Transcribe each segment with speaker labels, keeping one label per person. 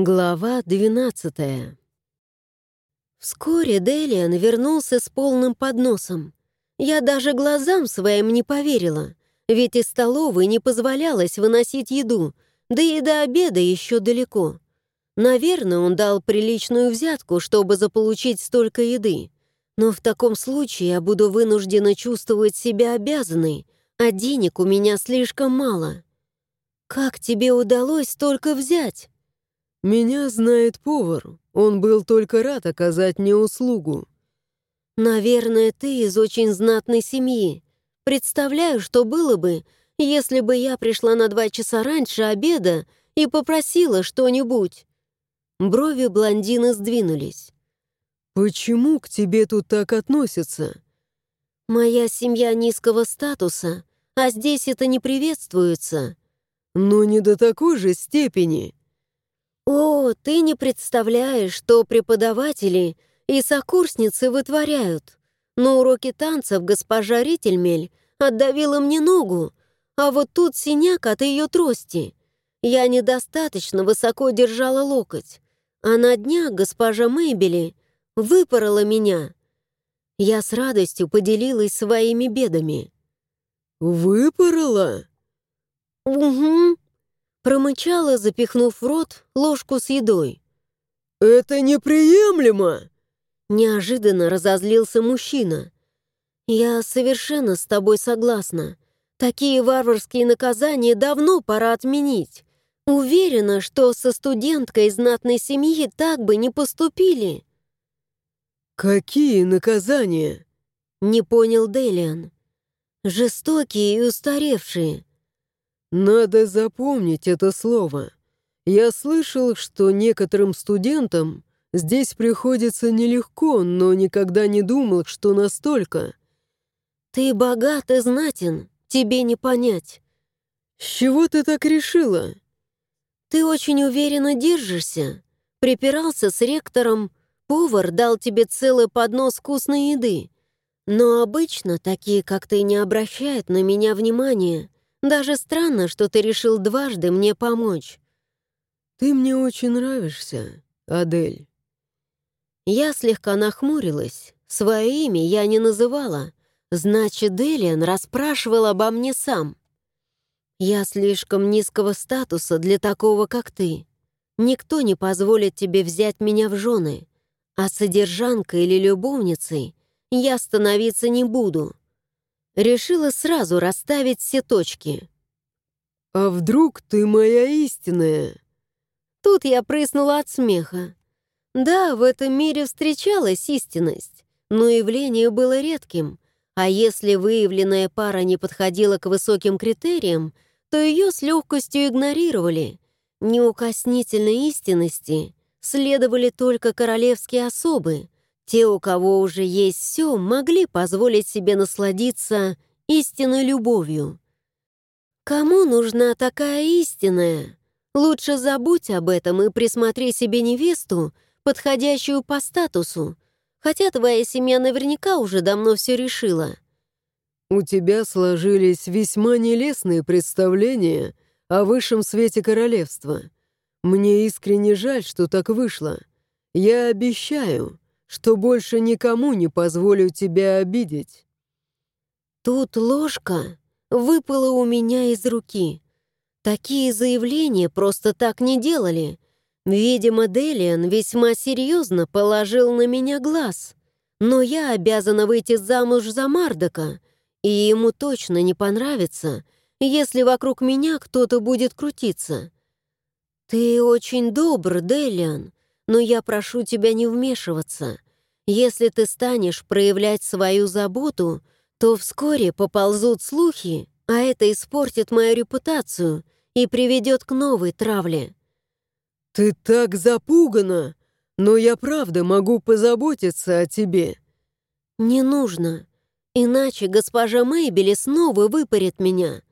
Speaker 1: Глава 12 Вскоре Делиан вернулся с полным подносом. Я даже глазам своим не поверила, ведь из столовой не позволялось выносить еду, да и до обеда еще далеко. Наверное, он дал приличную взятку, чтобы заполучить столько еды. Но в таком случае я буду вынуждена чувствовать себя обязанной, а денег у меня слишком мало. Как тебе удалось столько взять?
Speaker 2: Меня знает повар. Он был только рад оказать мне услугу.
Speaker 1: Наверное, ты из очень знатной семьи. Представляю, что было бы, если бы я пришла на два часа раньше обеда и попросила что-нибудь. Брови блондина сдвинулись.
Speaker 2: «Почему к тебе тут так относятся?»
Speaker 1: «Моя семья низкого статуса, а здесь это не приветствуется».
Speaker 2: «Но не до такой же степени».
Speaker 1: «О, ты не представляешь, что преподаватели и сокурсницы вытворяют. На уроке танцев госпожа Рительмель отдавила мне ногу, а вот тут синяк от ее трости. Я недостаточно высоко держала локоть, а на днях госпожа Мэйбели выпорола меня. Я с радостью поделилась своими бедами.
Speaker 2: «Выпорола?»
Speaker 1: «Угу», — промычала, запихнув в рот ложку с едой.
Speaker 2: «Это неприемлемо!»
Speaker 1: Неожиданно разозлился мужчина. «Я совершенно с тобой согласна. Такие варварские наказания давно пора отменить. Уверена, что со студенткой из знатной семьи так бы не поступили».
Speaker 2: «Какие наказания?»
Speaker 1: — не понял Делиан. «Жестокие и устаревшие».
Speaker 2: «Надо запомнить это слово. Я слышал, что некоторым студентам здесь приходится нелегко, но никогда не думал, что настолько».
Speaker 1: «Ты богат и знатен, тебе не понять».
Speaker 2: «С чего ты так решила?»
Speaker 1: «Ты очень уверенно держишься. Припирался с ректором, Повар дал тебе целый поднос вкусной еды. Но обычно такие, как ты, не обращают на меня внимания. Даже странно, что ты решил дважды мне помочь.
Speaker 2: Ты мне очень нравишься, Адель.
Speaker 1: Я слегка нахмурилась. Свое имя я не называла. Значит, Делиан расспрашивал обо мне сам. Я слишком низкого статуса для такого, как ты. Никто не позволит тебе взять меня в жены а содержанкой или любовницей я становиться не буду. Решила сразу расставить все точки.
Speaker 2: «А вдруг ты моя истинная?»
Speaker 1: Тут я прыснула от смеха. Да, в этом мире встречалась истинность, но явление было редким, а если выявленная пара не подходила к высоким критериям, то ее с легкостью игнорировали. Неукоснительной истинности следовали только королевские особы. Те, у кого уже есть все, могли позволить себе насладиться истинной любовью. Кому нужна такая истинная? Лучше забудь об этом и присмотри себе невесту, подходящую по статусу, хотя твоя семья наверняка уже давно все решила.
Speaker 2: У тебя сложились весьма нелестные представления о высшем свете королевства — мне искренне жаль, что так вышло. Я обещаю, что больше никому не позволю тебя обидеть».
Speaker 1: Тут ложка выпала у меня из руки. Такие заявления просто так не делали. Видимо, Делиан весьма серьезно положил на меня глаз. Но я обязана выйти замуж за Мардока, и ему точно не понравится, если вокруг меня кто-то будет крутиться. «Ты очень добр, Делиан, но я прошу тебя не вмешиваться. Если ты станешь проявлять свою заботу, то вскоре поползут слухи, а это испортит мою репутацию и приведет к новой травле».
Speaker 2: «Ты так запугана, но я правда могу позаботиться о тебе».
Speaker 1: «Не нужно, иначе госпожа Мэйбели снова выпарит меня.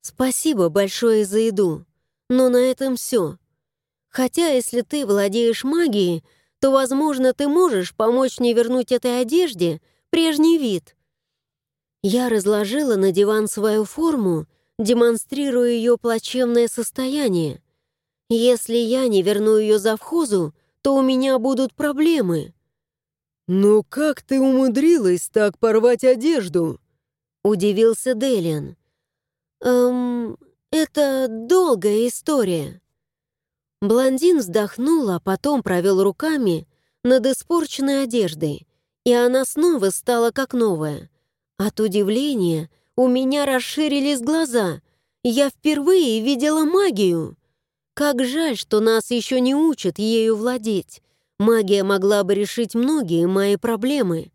Speaker 1: Спасибо большое за еду». Но на этом все. Хотя, если ты владеешь магией, то, возможно, ты можешь помочь мне вернуть этой одежде прежний вид. Я разложила на диван свою форму, демонстрируя ее плачевное состояние. Если я не верну ее завхозу, то у меня будут проблемы».
Speaker 2: «Но как ты умудрилась так порвать одежду?»
Speaker 1: — удивился Делиан. «Эм, это долгая история». Блондин вздохнул, а потом провел руками над испорченной одеждой, и она снова стала как новая. От удивления у меня расширились глаза. Я впервые видела магию. Как жаль, что нас еще не учат ею владеть. Магия могла бы решить многие мои проблемы.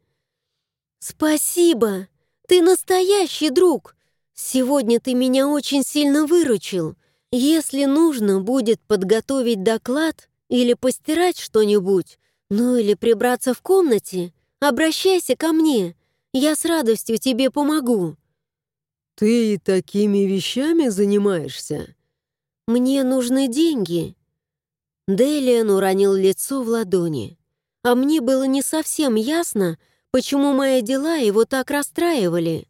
Speaker 1: «Спасибо! Ты настоящий друг! Сегодня ты меня очень сильно выручил. Если нужно будет подготовить доклад или постирать что-нибудь, ну или прибраться в комнате, обращайся ко мне. Я с радостью тебе помогу».
Speaker 2: «Ты такими вещами занимаешься?»
Speaker 1: «Мне нужны деньги». Делиан уронил лицо в ладони. А мне было не совсем ясно, почему мои дела его так расстраивали.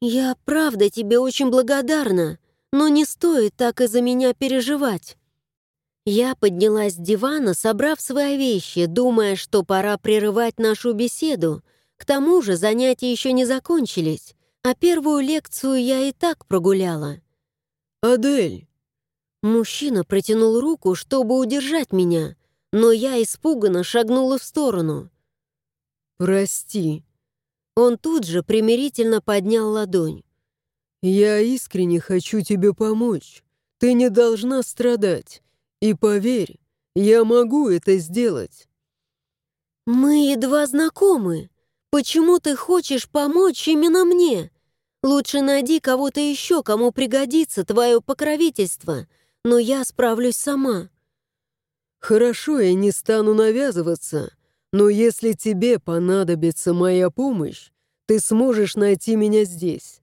Speaker 1: «Я правда тебе очень благодарна», но не стоит так из-за меня переживать. Я поднялась с дивана, собрав свои вещи, думая, что пора прерывать нашу беседу. К тому же занятия еще не закончились, а первую лекцию я и так прогуляла.
Speaker 2: «Адель!»
Speaker 1: Мужчина протянул руку, чтобы удержать меня, но я испуганно шагнула в сторону.
Speaker 2: «Прости».
Speaker 1: Он тут же примирительно поднял ладонь.
Speaker 2: «Я искренне хочу тебе помочь. Ты не должна страдать. И поверь, я могу это сделать».
Speaker 1: «Мы едва знакомы. Почему ты хочешь помочь именно мне? Лучше найди кого-то еще, кому пригодится твое покровительство, но я справлюсь сама».
Speaker 2: «Хорошо, я не стану навязываться, но если тебе понадобится моя помощь, ты сможешь найти меня здесь.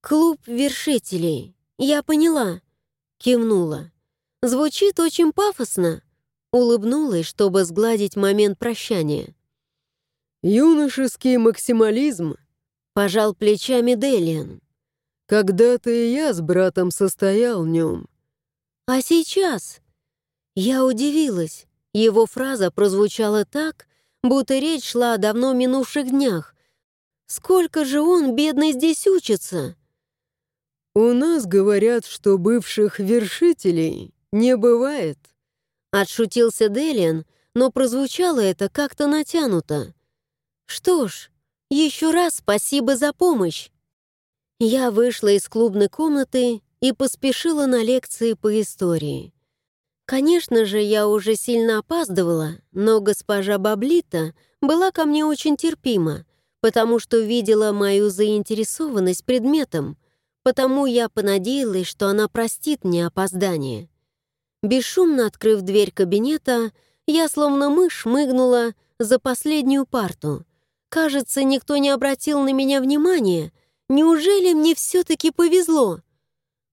Speaker 1: «Клуб вершителей. Я поняла», — кивнула. «Звучит очень пафосно», — улыбнулась, чтобы сгладить момент прощания.
Speaker 2: «Юношеский максимализм», —
Speaker 1: пожал плечами Делиан.
Speaker 2: «Когда-то и я с братом состоял в нем».
Speaker 1: «А сейчас?» Я удивилась. Его фраза прозвучала так, будто речь шла о давно минувших днях. «Сколько же он, бедный, здесь учится?»
Speaker 2: «У нас говорят, что бывших вершителей не бывает», —
Speaker 1: отшутился Делиан, но прозвучало это как-то натянуто. «Что ж, еще раз спасибо за помощь». Я вышла из клубной комнаты и поспешила на лекции по истории. Конечно же, я уже сильно опаздывала, но госпожа Баблита была ко мне очень терпима, потому что видела мою заинтересованность предметом — потому я понадеялась, что она простит мне опоздание. Бесшумно открыв дверь кабинета, я словно мышь мыгнула за последнюю парту. Кажется, никто не обратил на меня внимания. Неужели мне все-таки повезло?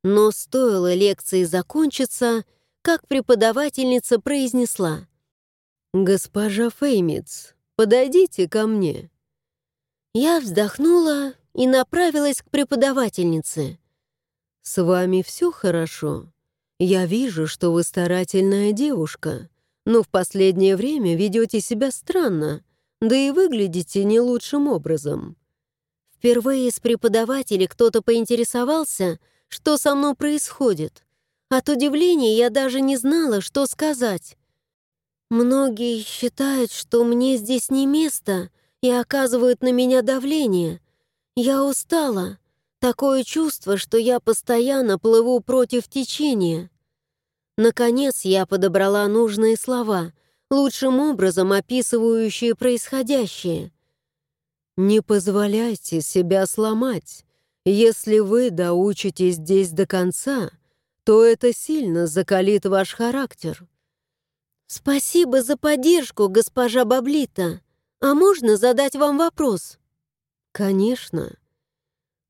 Speaker 1: Но стоило лекции закончиться, как преподавательница произнесла.
Speaker 2: «Госпожа Феймиц, подойдите ко мне».
Speaker 1: Я вздохнула и направилась к преподавательнице.
Speaker 2: «С вами все хорошо? Я вижу, что вы старательная девушка, но в последнее время ведете себя странно, да и выглядите не лучшим образом».
Speaker 1: Впервые с преподавателей кто-то поинтересовался, что со мной происходит. От удивления я даже не знала, что сказать. Многие считают, что мне здесь не место и оказывают на меня давление, я устала. Такое чувство, что я постоянно плыву против течения. Наконец я подобрала нужные слова, лучшим образом описывающие происходящее.
Speaker 2: «Не позволяйте себя сломать. Если вы доучитесь здесь до конца, то это сильно закалит ваш характер».
Speaker 1: «Спасибо за поддержку, госпожа Баблита. А можно задать вам вопрос?»
Speaker 2: «Конечно».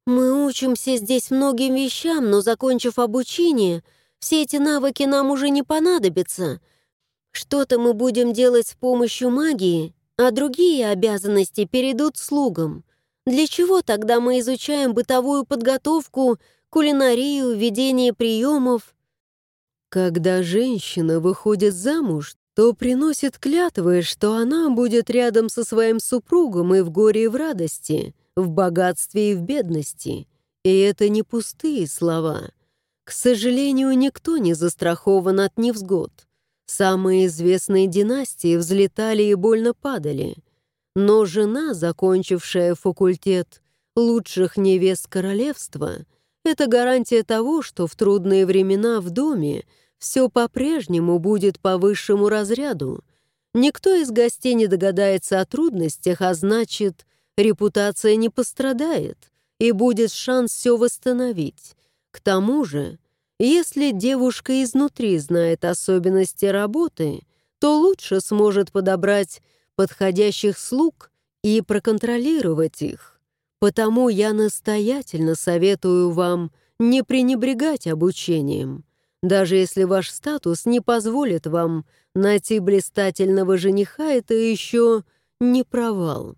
Speaker 1: «Мы учимся здесь многим вещам, но, закончив обучение, все эти навыки нам уже не понадобятся. Что-то мы будем делать с помощью магии, а другие обязанности перейдут слугам. Для чего тогда мы изучаем бытовую подготовку, кулинарию, ведение приемов?»
Speaker 2: Когда женщина выходит замуж, то приносит клятвы, что она будет рядом со своим супругом и в горе, и в радости, в богатстве и в бедности. И это не пустые слова. К сожалению, никто не застрахован от невзгод. Самые известные династии взлетали и больно падали. Но жена, закончившая факультет лучших невест королевства, это гарантия того, что в трудные времена в доме все по-прежнему будет по высшему разряду. Никто из гостей не догадается о трудностях, а значит, репутация не пострадает, и будет шанс все восстановить. К тому же, если девушка изнутри знает особенности работы, то лучше сможет подобрать подходящих слуг и проконтролировать их. Потому я настоятельно советую вам не пренебрегать обучением. Даже если ваш статус не позволит вам найти блистательного жениха, это еще не провал.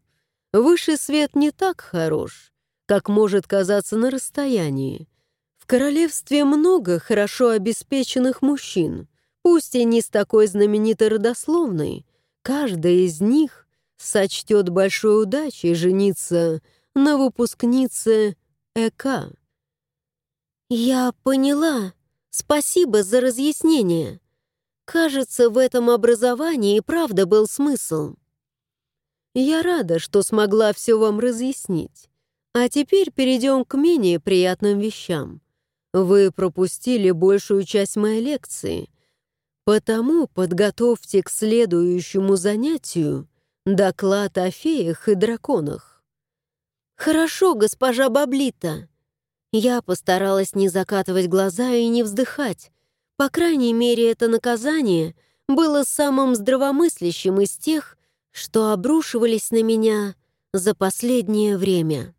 Speaker 2: Высший свет не так хорош, как может казаться на расстоянии. В королевстве много хорошо обеспеченных мужчин, пусть и не с такой знаменитой родословной. Каждый из них сочтет большой удачей жениться на выпускнице ЭК.
Speaker 1: «Я поняла», Спасибо за разъяснение. Кажется, в этом образовании и правда был смысл.
Speaker 2: Я рада, что смогла все вам разъяснить. А теперь перейдем к менее приятным вещам. Вы пропустили большую часть моей лекции, потому подготовьте к следующему занятию доклад о феях и драконах.
Speaker 1: «Хорошо, госпожа Баблита», я постаралась не закатывать глаза и не вздыхать. По крайней мере, это наказание было самым здравомыслящим из тех, что обрушивались на меня за последнее время.